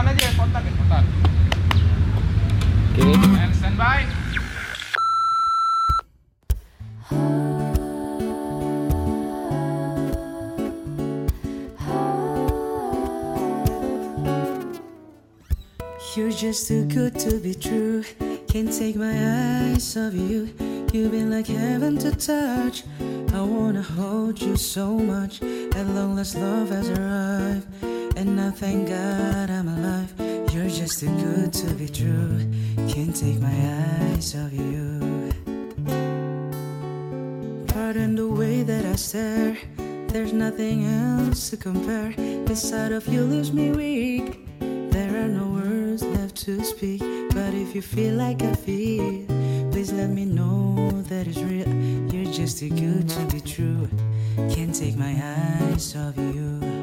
spontan aja spontan ya spontan Oke. and standby You're just too good to be true. Can't take my eyes off you. You've been like heaven to touch. I wanna hold you so much. At long last, love has arrived. Thank God I'm alive. You're just too good to be true. Can't take my eyes off you. Pardon the way that I stare. There's nothing else to compare. Sight of you leaves me weak. There are no words left to speak. But if you feel like I feel, please let me know that it's real. You're just too good to be true. Can't take my eyes off you.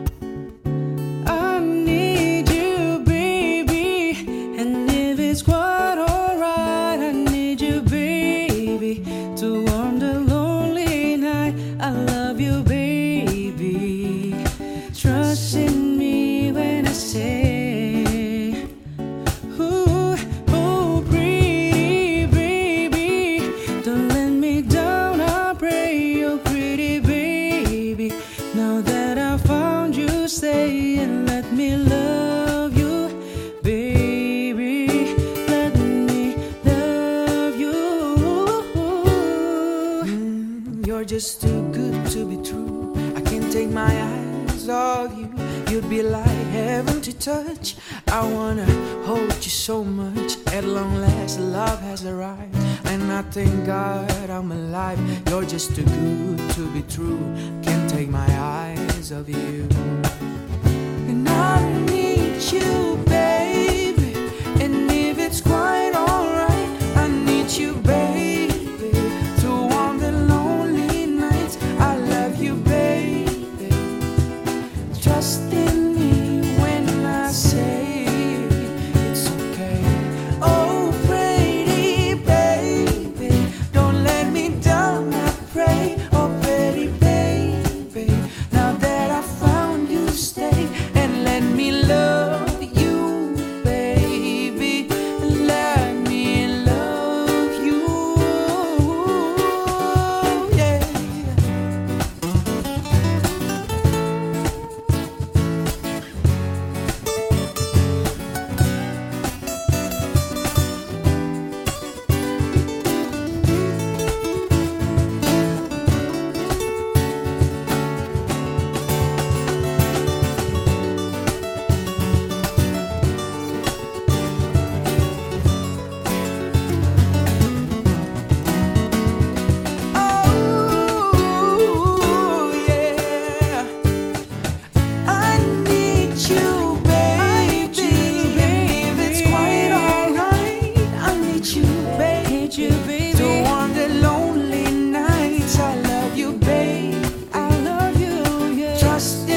You, stay and let me love you, baby. Let me love you. Mm, You're just too good to be true. I can't take my eyes off you. You'd be like heaven to touch. I wanna hold you so much. At long last, love has arrived. And I thank God I'm alive. You're just too good to be true. Can't take my eyes off you. And I need you. just